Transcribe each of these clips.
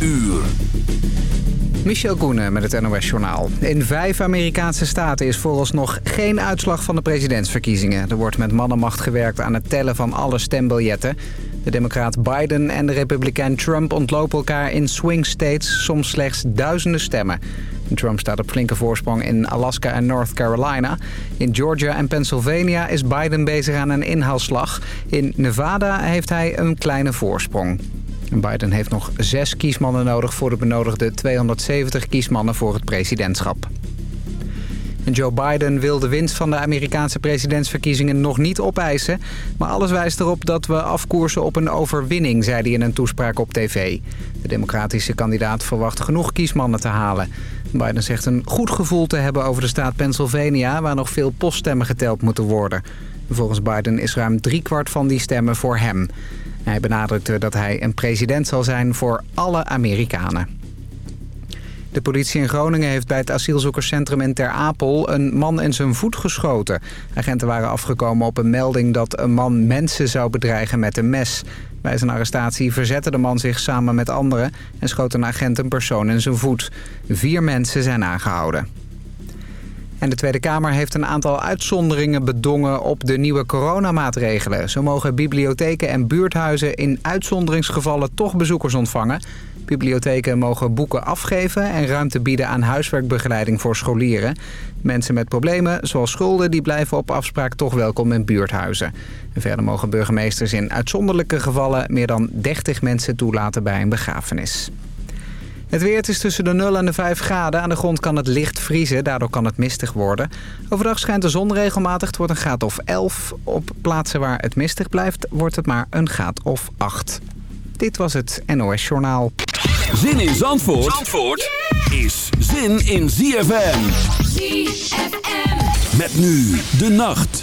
uur. Michel Koenen met het NOS-journaal. In vijf Amerikaanse staten is vooralsnog geen uitslag van de presidentsverkiezingen. Er wordt met mannenmacht gewerkt aan het tellen van alle stembiljetten. De democraat Biden en de republikein Trump ontlopen elkaar in swing states... soms slechts duizenden stemmen. Trump staat op flinke voorsprong in Alaska en North Carolina. In Georgia en Pennsylvania is Biden bezig aan een inhaalslag. In Nevada heeft hij een kleine voorsprong. Biden heeft nog zes kiesmannen nodig voor de benodigde 270 kiesmannen voor het presidentschap. Joe Biden wil de winst van de Amerikaanse presidentsverkiezingen nog niet opeisen. Maar alles wijst erop dat we afkoersen op een overwinning, zei hij in een toespraak op tv. De democratische kandidaat verwacht genoeg kiesmannen te halen. Biden zegt een goed gevoel te hebben over de staat Pennsylvania... waar nog veel poststemmen geteld moeten worden. Volgens Biden is ruim driekwart van die stemmen voor hem. Hij benadrukte dat hij een president zal zijn voor alle Amerikanen. De politie in Groningen heeft bij het asielzoekerscentrum in Ter Apel een man in zijn voet geschoten. Agenten waren afgekomen op een melding dat een man mensen zou bedreigen met een mes. Bij zijn arrestatie verzette de man zich samen met anderen en schoot een agent een persoon in zijn voet. Vier mensen zijn aangehouden. En de Tweede Kamer heeft een aantal uitzonderingen bedongen op de nieuwe coronamaatregelen. Zo mogen bibliotheken en buurthuizen in uitzonderingsgevallen toch bezoekers ontvangen. Bibliotheken mogen boeken afgeven en ruimte bieden aan huiswerkbegeleiding voor scholieren. Mensen met problemen, zoals schulden, die blijven op afspraak toch welkom in buurthuizen. En verder mogen burgemeesters in uitzonderlijke gevallen meer dan 30 mensen toelaten bij een begrafenis. Het weer is tussen de 0 en de 5 graden. Aan de grond kan het licht vriezen, daardoor kan het mistig worden. Overdag schijnt de zon regelmatig, het wordt een graad of 11. Op plaatsen waar het mistig blijft, wordt het maar een graad of 8. Dit was het NOS Journaal. Zin in Zandvoort, Zandvoort is zin in ZFM. ZFM. Met nu de nacht.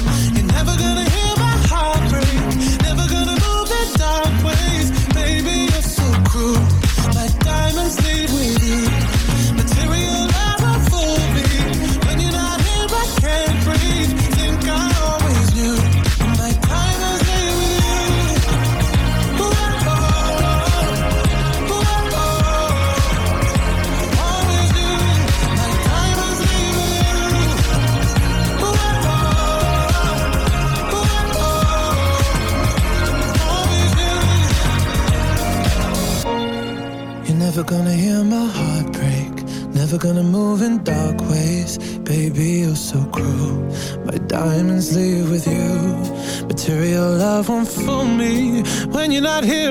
You're not here,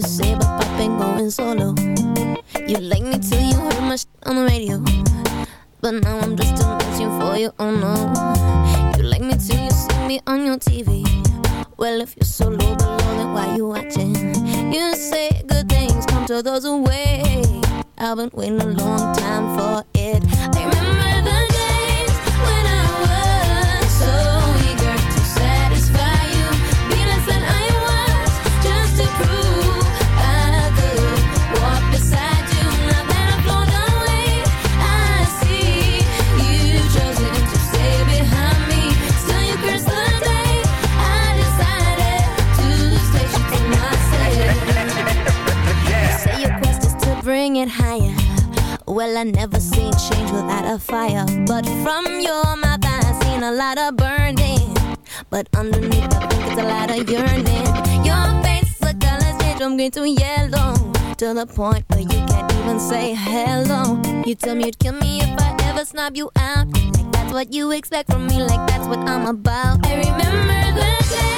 to say, but I've been going solo. You like me till you heard my shit on the radio. But now I'm just a option for you, oh no. You like me till you see me on your TV. Well, if you're so low below, then why you watching? You say good things come to those who wait. I've been waiting the point where you can't even say hello. You tell me you'd kill me if I ever snob you out. Like that's what you expect from me, like that's what I'm about. I remember the day.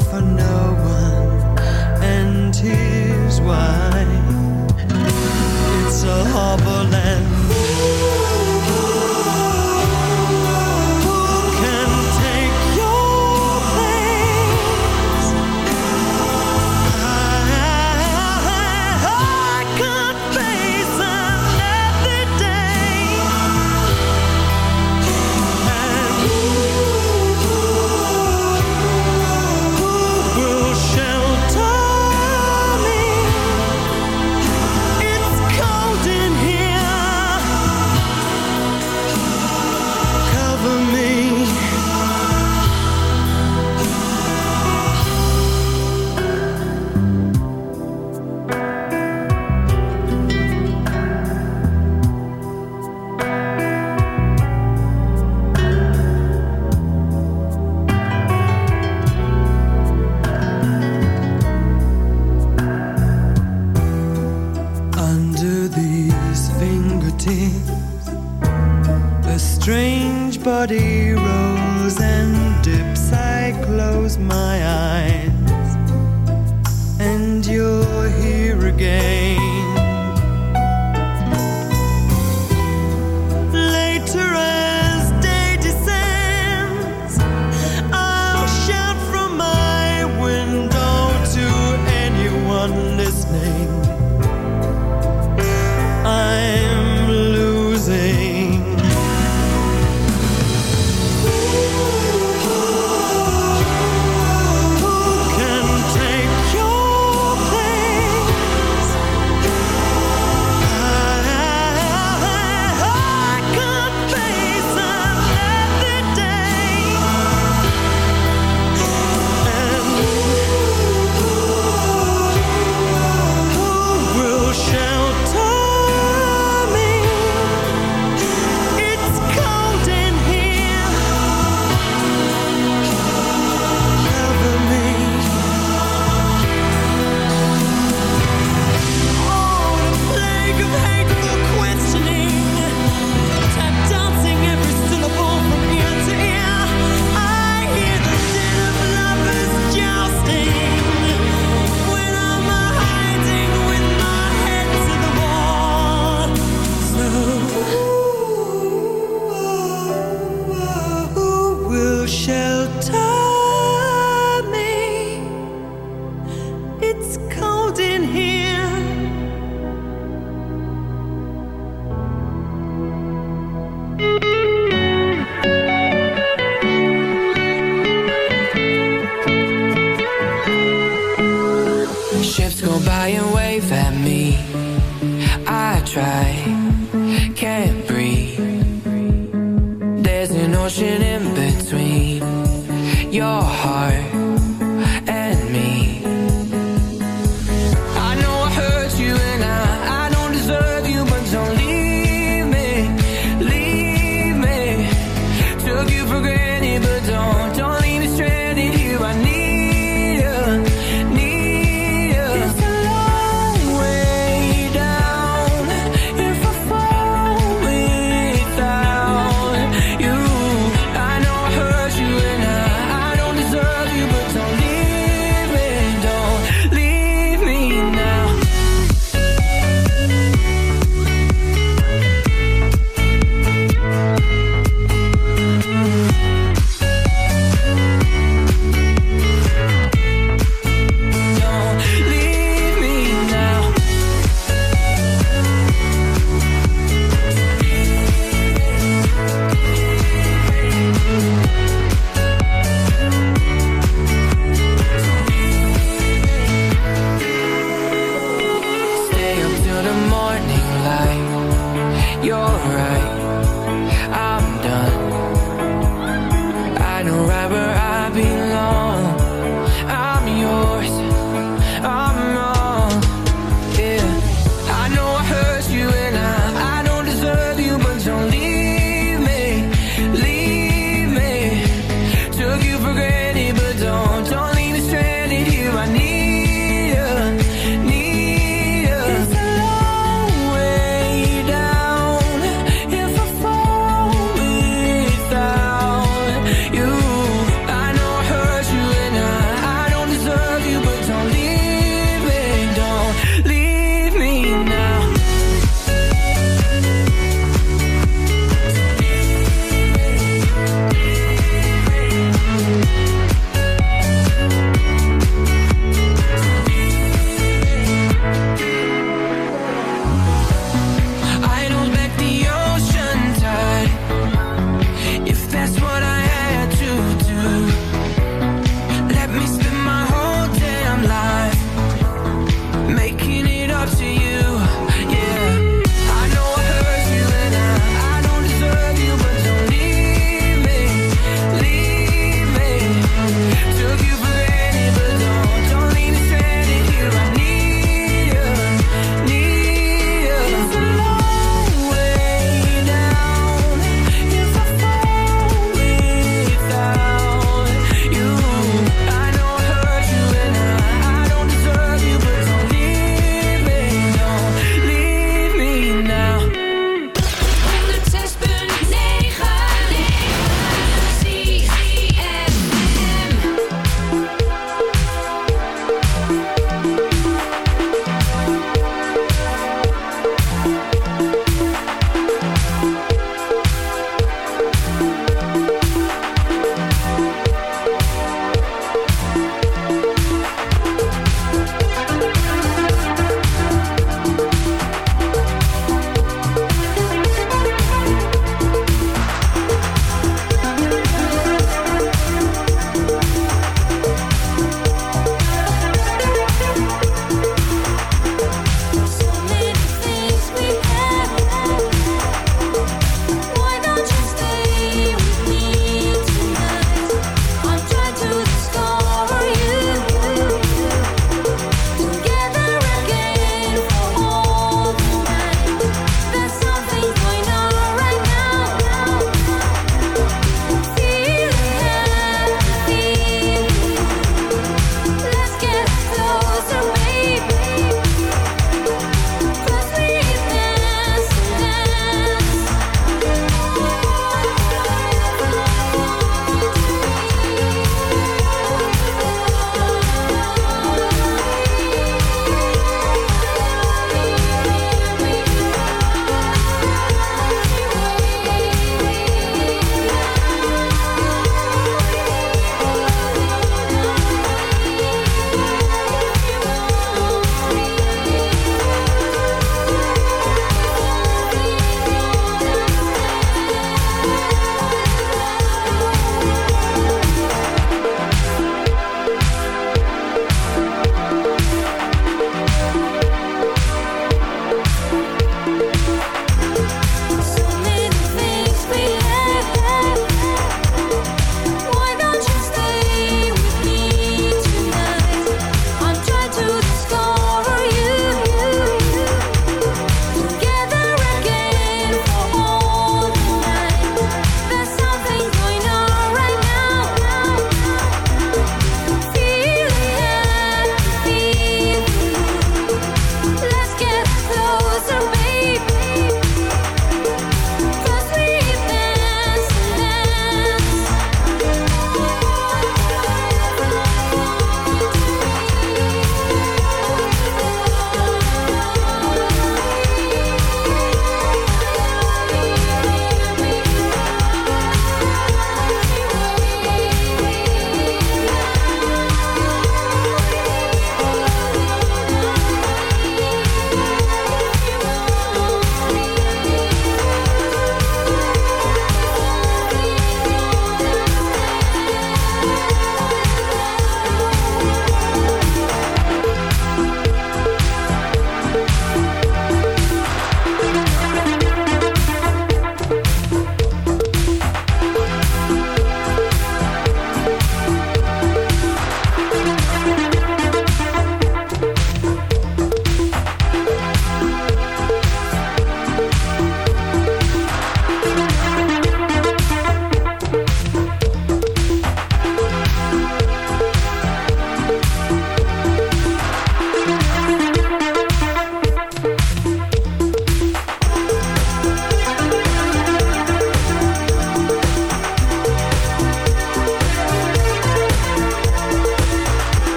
share.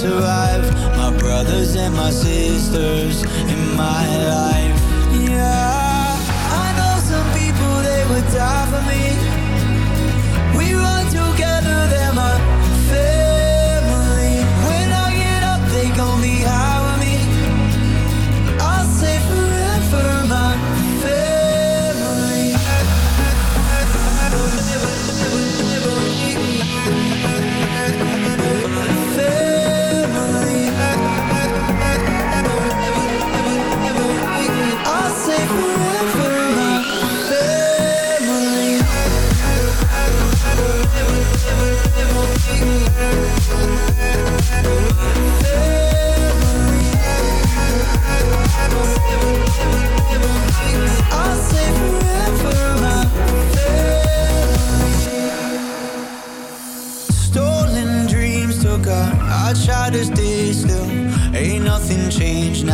Survive. My brothers and my sisters in my life.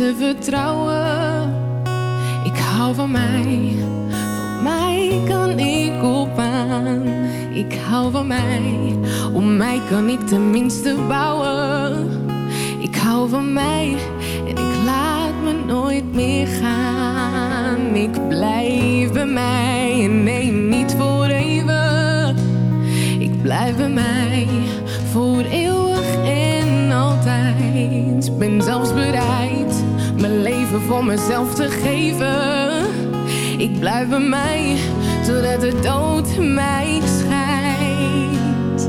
Vertrouwen. Ik hou van mij, van mij kan ik op aan. Ik hou van mij, om mij kan ik tenminste bouwen. Ik hou van mij en ik laat me nooit meer gaan. Ik blijf bij mij en nee, niet voor even. Ik blijf bij mij voor eeuwig en altijd. Ben zelfs bereid voor mezelf te geven. Ik blijf bij mij totdat de dood mij scheidt.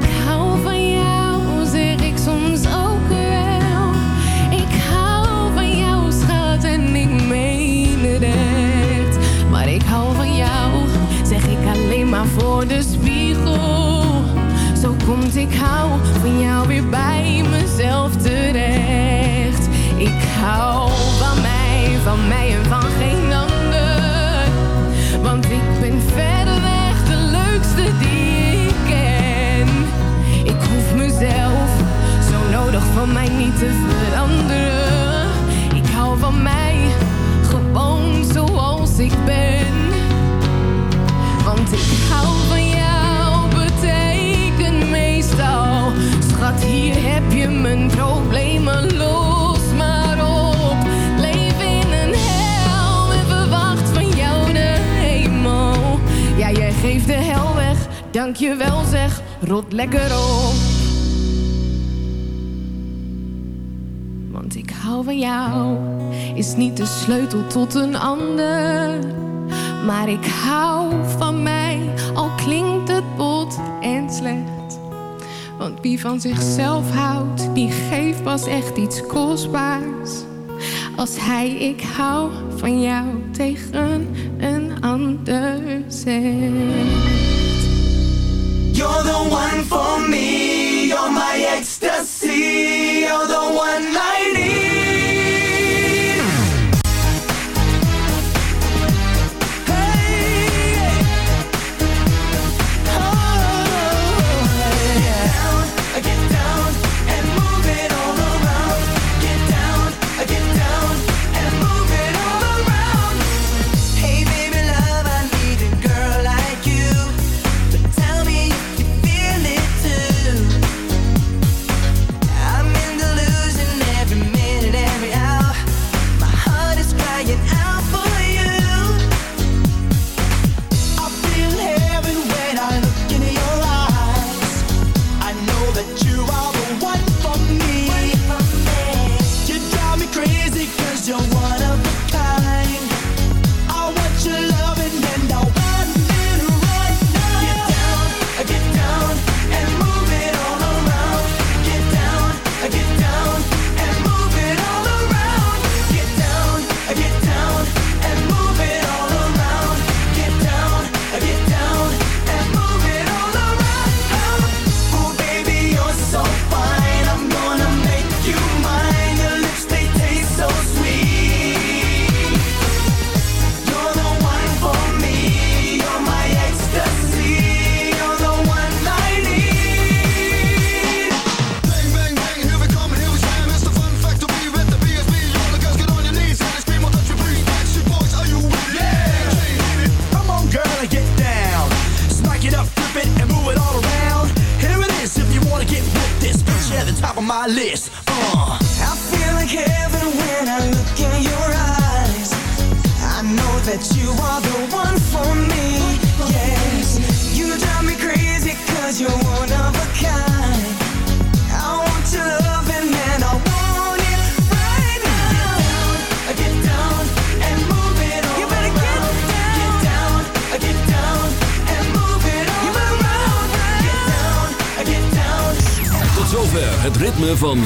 Ik hou van jou, zeg ik soms ook wel. Ik hou van jou, schat, en ik meen het echt. Maar ik hou van jou, zeg ik alleen maar voor de spiegel. Zo komt ik hou van jou weer bij mezelf terecht. Ik hou van mij, van mij en van geen ander. Want ik ben verreweg de leukste die ik ken. Ik hoef mezelf zo nodig van mij niet te veranderen. Ik hou van mij gewoon zoals ik ben. Want ik hou van jou, betekent meestal. Schat, hier heb je mijn problemen los Geef de hel weg, dank je wel zeg, rot lekker op. Want ik hou van jou, is niet de sleutel tot een ander. Maar ik hou van mij, al klinkt het bot en slecht. Want wie van zichzelf houdt, die geeft pas echt iets kostbaars. Als hij ik hou van jou tegen een You're the one for me, you're my ecstasy, you're the one I need.